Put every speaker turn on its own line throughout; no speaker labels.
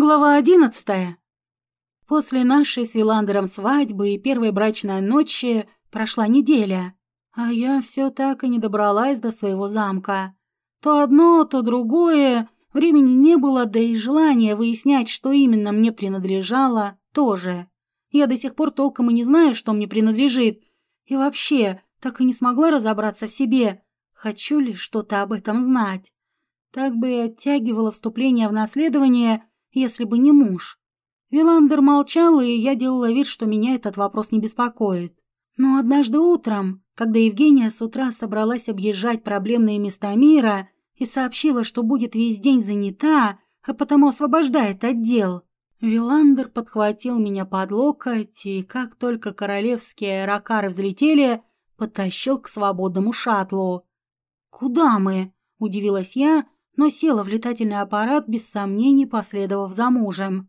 Глава одиннадцатая. После нашей с Виландером свадьбы и первой брачной ночи прошла неделя, а я все так и не добралась до своего замка. То одно, то другое, времени не было, да и желания выяснять, что именно мне принадлежало, тоже. Я до сих пор толком и не знаю, что мне принадлежит, и вообще так и не смогла разобраться в себе, хочу ли что-то об этом знать. Так бы и оттягивала вступление в наследование – если бы не муж. Виландер молчал, и я делала вид, что меня этот вопрос не беспокоит. Но однажды утром, когда Евгения с утра собралась объезжать проблемные места мира и сообщила, что будет весь день занята, а потому освобождает отдел, Виландер подхватил меня под локоть и, как только королевские аэрокары взлетели, потащил к свободному шаттлу. «Куда мы?» – удивилась я, но села в летательный аппарат, без сомнений последовав за мужем.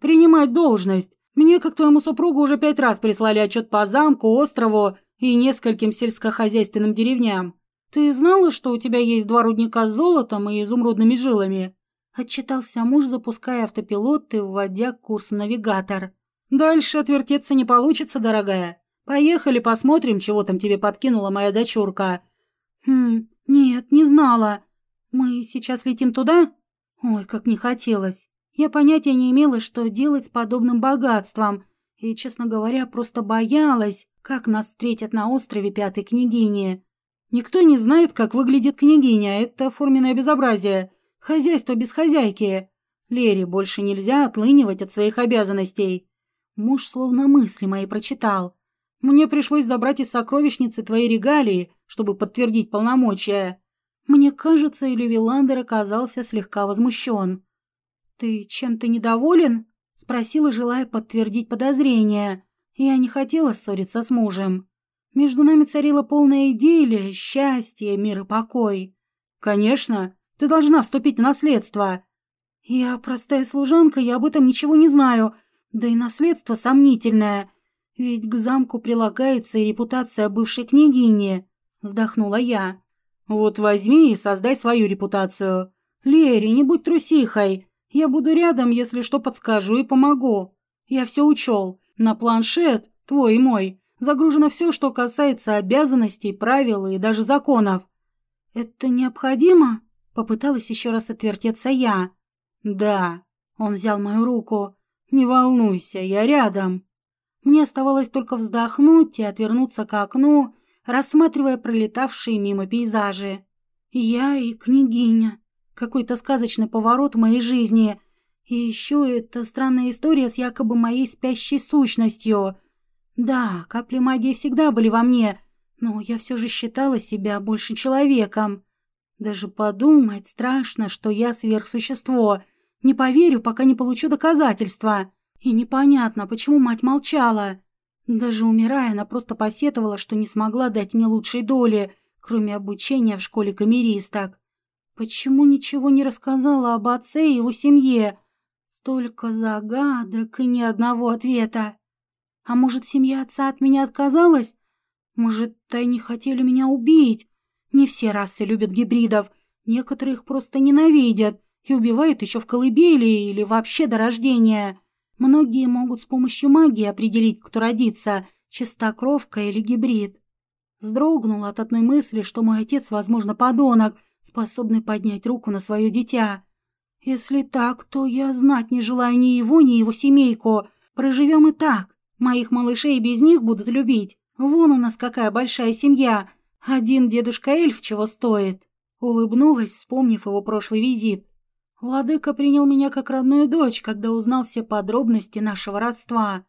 «Принимать должность. Мне, как твоему супругу, уже пять раз прислали отчет по замку, острову и нескольким сельскохозяйственным деревням. Ты знала, что у тебя есть два рудника с золотом и изумрудными жилами?» Отчитался муж, запуская автопилот и вводя курс навигатор. «Дальше отвертеться не получится, дорогая. Поехали посмотрим, чего там тебе подкинула моя дочурка». «Хм, нет, не знала. «Мы сейчас летим туда?» Ой, как не хотелось. Я понятия не имела, что делать с подобным богатством, и, честно говоря, просто боялась, как нас встретят на острове Пятой Княгини. Никто не знает, как выглядит княгиня, это форменное безобразие. Хозяйство без хозяйки. Лере больше нельзя отлынивать от своих обязанностей. Муж словно мысли мои прочитал. Мне пришлось забрать из сокровищницы твои регалии, чтобы подтвердить полномочия. Мне кажется, или Виландер оказался слегка возмущен. «Ты чем-то недоволен?» – спросила, желая подтвердить подозрение. Я не хотела ссориться с мужем. Между нами царила полная идиллия, счастье, мир и покой. «Конечно, ты должна вступить в наследство». «Я простая служанка, я об этом ничего не знаю. Да и наследство сомнительное. Ведь к замку прилагается и репутация бывшей княгини», – вздохнула я. Вот возьми и создай свою репутацию. Лери, не будь трусихой. Я буду рядом, если что подскажу и помогу. Я все учел. На планшет, твой и мой, загружено все, что касается обязанностей, правил и даже законов. Это необходимо? Попыталась еще раз отвертеться я. Да. Он взял мою руку. Не волнуйся, я рядом. Мне оставалось только вздохнуть и отвернуться к окну, рассматривая пролетавшие мимо пейзажи. Я и княгиня. Какой-то сказочный поворот в моей жизни. И еще эта странная история с якобы моей спящей сущностью. Да, капли магии всегда были во мне, но я все же считала себя больше человеком. Даже подумать страшно, что я сверхсущество. Не поверю, пока не получу доказательства. И непонятно, почему мать молчала. Даже умирая, она просто посетовала, что не смогла дать мне лучшей доли, кроме обучения в школе камеристок. Почему ничего не рассказала об отце и его семье? Столько загадок и ни одного ответа. А может, семья отца от меня отказалась? Может, они хотели меня убить? Не все расы любят гибридов. Некоторые их просто ненавидят и убивают еще в колыбели или вообще до рождения. Многие могут с помощью магии определить, кто родится, чистокровка или гибрид. Вздрогнула от одной мысли, что мой отец, возможно, подонок, способный поднять руку на свое дитя. Если так, то я знать не желаю ни его, ни его семейку. Проживем и так. Моих малышей без них будут любить. Вон у нас какая большая семья. Один дедушка-эльф чего стоит. Улыбнулась, вспомнив его прошлый визит. Владыка принял меня как родную дочь, когда узнал все подробности нашего родства.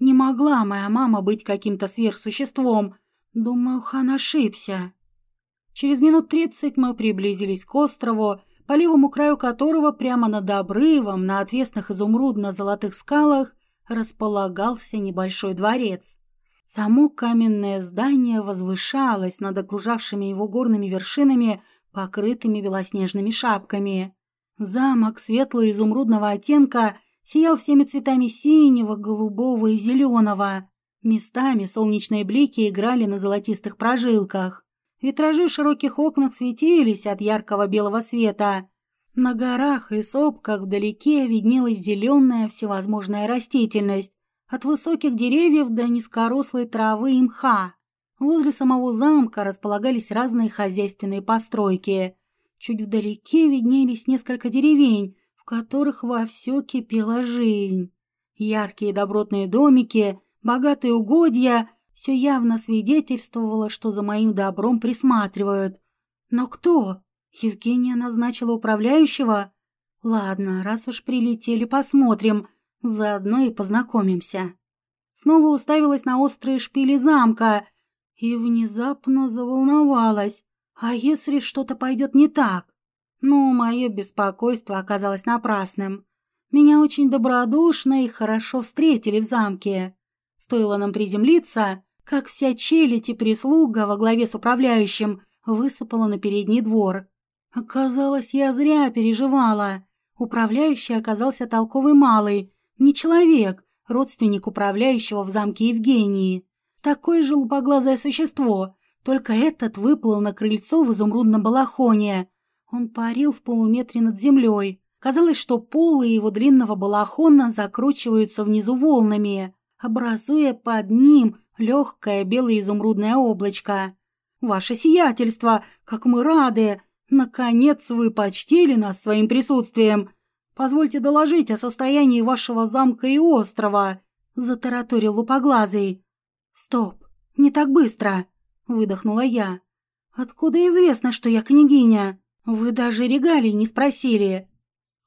Не могла моя мама быть каким-то сверхсуществом. Думаю, хан ошибся. Через минут тридцать мы приблизились к острову, по левому краю которого прямо над обрывом на отвесных изумрудно-золотых скалах располагался небольшой дворец. Само каменное здание возвышалось над окружавшими его горными вершинами, покрытыми белоснежными шапками. Замок светло-изумрудного оттенка сиял всеми цветами синего, голубого и зеленого. Местами солнечные блики играли на золотистых прожилках. Витражи в широких окнах светились от яркого белого света. На горах и сопках вдалеке виднелась зеленая всевозможная растительность, от высоких деревьев до низкорослой травы и мха. Возле самого замка располагались разные хозяйственные постройки. Чуть вдалеке виднелись несколько деревень, в которых вовсю кипела жизнь. Яркие добротные домики, богатые угодья — все явно свидетельствовало, что за моим добром присматривают. Но кто? Евгения назначила управляющего? Ладно, раз уж прилетели, посмотрим. Заодно и познакомимся. Снова уставилась на острые шпили замка и внезапно заволновалась. А если что-то пойдет не так? Но мое беспокойство оказалось напрасным. Меня очень добродушно и хорошо встретили в замке. Стоило нам приземлиться, как вся челядь и прислуга во главе с управляющим высыпала на передний двор. Оказалось, я зря переживала. Управляющий оказался толковый малый, не человек, родственник управляющего в замке Евгении. Такое же лупоглазое существо, только этот выплыл на крыльцо в изумрудном балахоне. Он парил в полуметре над землей. Казалось, что полы его длинного балахона закручиваются внизу волнами, образуя под ним легкое белое изумрудное облачко. «Ваше сиятельство, как мы рады! Наконец вы почтили нас своим присутствием! Позвольте доложить о состоянии вашего замка и острова!» — затараторил лупоглазый. «Стоп! Не так быстро!» — выдохнула я. «Откуда известно, что я княгиня? Вы даже регалий не спросили!»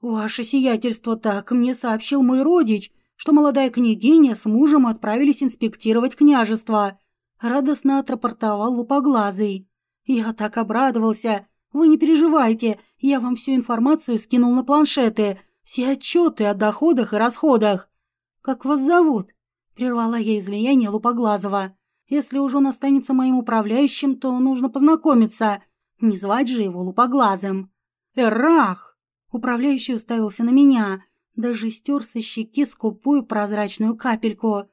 «Ваше сиятельство так мне сообщил мой родич, что молодая княгиня с мужем отправились инспектировать княжество», — радостно отрапортовал лупоглазый. «Я так обрадовался! Вы не переживайте, я вам всю информацию скинул на планшеты, все отчеты о доходах и расходах. Как вас зовут?» — прервала я излияние Лупоглазова. «Если уж он останется моим управляющим, то нужно познакомиться. Не звать же его Лупоглазым». «Эрах!» — управляющий уставился на меня, даже стер со щеки скупую прозрачную капельку.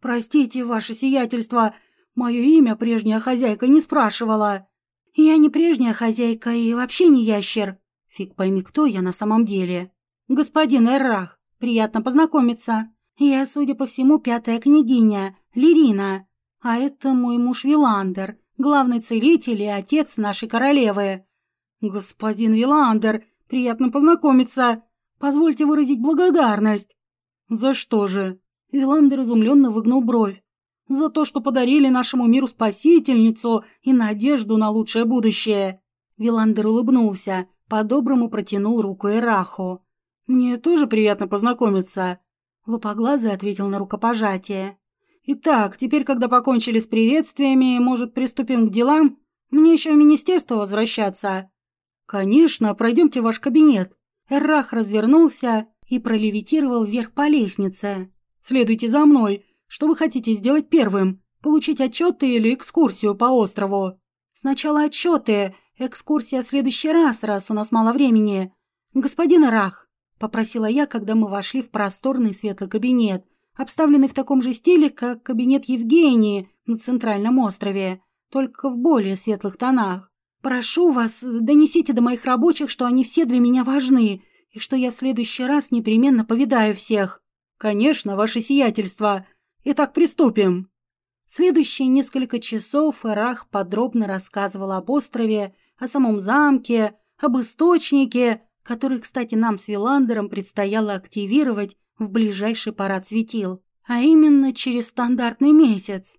«Простите, ваше сиятельство, мое имя прежняя хозяйка не спрашивала». «Я не прежняя хозяйка и вообще не ящер. Фиг пойми, кто я на самом деле. Господин Эррах, приятно познакомиться. Я, судя по всему, пятая княгиня, Лирина. А это мой муж Виландер, главный целитель и отец нашей королевы». «Господин Виландер, приятно познакомиться. Позвольте выразить благодарность». «За что же?» Виландер изумленно выгнул бровь за то, что подарили нашему миру спасительницу и надежду на лучшее будущее. Виландер улыбнулся, по-доброму протянул руку Эраху. «Мне тоже приятно познакомиться», — Лупоглазый ответил на рукопожатие. «Итак, теперь, когда покончили с приветствиями, может, приступим к делам? Мне еще в министерство возвращаться». «Конечно, пройдемте в ваш кабинет». Эррах развернулся и пролевитировал вверх по лестнице. «Следуйте за мной, что вы хотите сделать первым? Получить отчеты или экскурсию по острову? Сначала отчеты, экскурсия в следующий раз, раз у нас мало времени. Господин Рах, попросила я, когда мы вошли в просторный светлый кабинет, обставленный в таком же стиле, как кабинет Евгении на центральном острове, только в более светлых тонах. Прошу вас, донесите до моих рабочих, что они все для меня важны и что я в следующий раз непременно повидаю всех. Конечно, ваше сиятельство, Итак, приступим. Следующие несколько часов Эрах подробно рассказывал об острове, о самом замке, об источнике, который, кстати, нам с Виландером предстояло активировать в ближайший парад светил, а именно через стандартный месяц.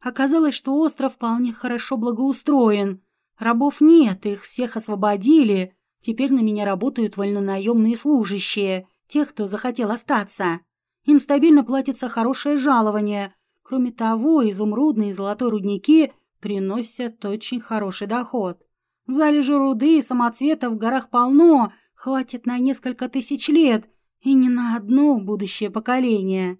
Оказалось, что остров вполне хорошо благоустроен. Рабов нет, их всех освободили. Теперь на меня работают вольнонаемные служащие, тех, кто захотел остаться. Им стабильно платится хорошее жалование. Кроме того, изумрудные и золотой рудники приносят очень хороший доход. Залежи руды и самоцветов в горах полно, хватит на несколько тысяч лет и не на одно будущее поколение.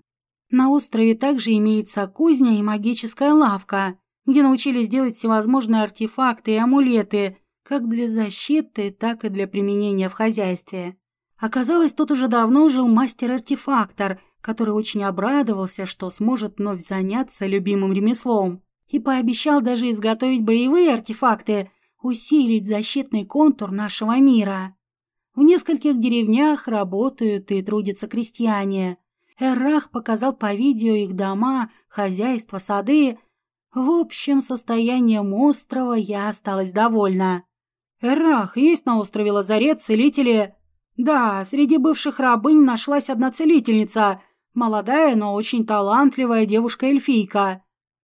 На острове также имеется кузня и магическая лавка, где научились делать всевозможные артефакты и амулеты, как для защиты, так и для применения в хозяйстве. Оказалось, тут уже давно жил мастер-артефактор, который очень обрадовался, что сможет вновь заняться любимым ремеслом, и пообещал даже изготовить боевые артефакты, усилить защитный контур нашего мира. В нескольких деревнях работают и трудятся крестьяне. Эррах показал по видео их дома, хозяйства, сады. В общем, состоянием острова я осталась довольна. Эррах, есть на острове Лазарет целители? Да, среди бывших рабынь нашлась одна целительница, молодая, но очень талантливая девушка-эльфийка.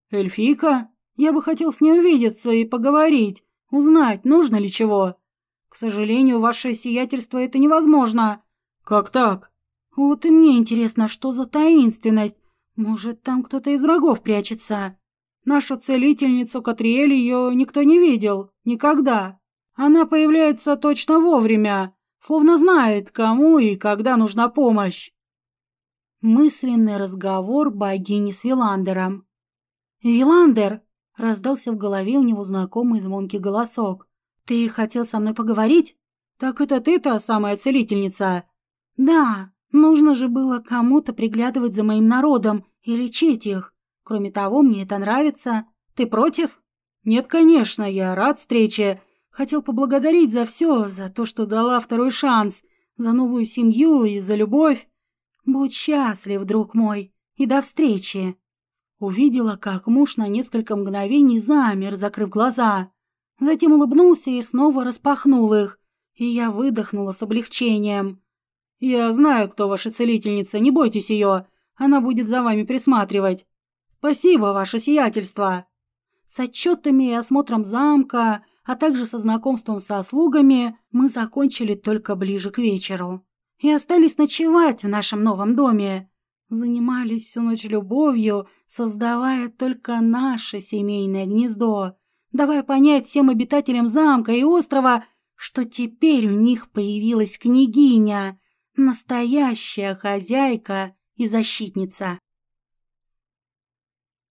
Эльфийка? Я бы хотел с ней увидеться и поговорить, узнать, нужно ли чего. К сожалению, ваше сиятельство это невозможно. Как так? Вот и мне интересно, что за таинственность. Может, там кто-то из врагов прячется. Нашу целительницу Катриэль ее никто не видел. Никогда. Она появляется точно вовремя, словно знает, кому и когда нужна помощь. Мысленный разговор богини с Виландером. «Виландер!» — раздался в голове у него знакомый звонкий голосок. «Ты хотел со мной поговорить?» «Так это ты та самая целительница?» «Да, нужно же было кому-то приглядывать за моим народом и лечить их. Кроме того, мне это нравится. Ты против?» «Нет, конечно, я рад встрече. Хотел поблагодарить за все, за то, что дала второй шанс, за новую семью и за любовь. Будь счастлив, друг мой, и до встречи!» Увидела, как муж на несколько мгновений замер, закрыв глаза. Затем улыбнулся и снова распахнул их, и я выдохнула с облегчением. «Я знаю, кто ваша целительница, не бойтесь ее, она будет за вами присматривать. Спасибо, ваше сиятельство!» С отчетами и осмотром замка, а также со знакомством со слугами мы закончили только ближе к вечеру. И остались ночевать в нашем новом доме. Занимались всю ночь любовью, создавая только наше семейное гнездо давая понять всем обитателям замка и острова, что теперь у них появилась княгиня, настоящая хозяйка и защитница.